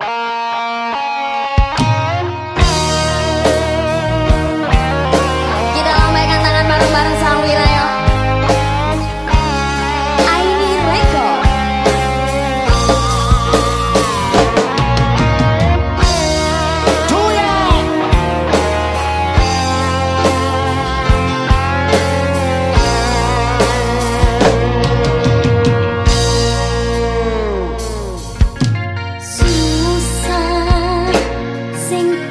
Bye. sing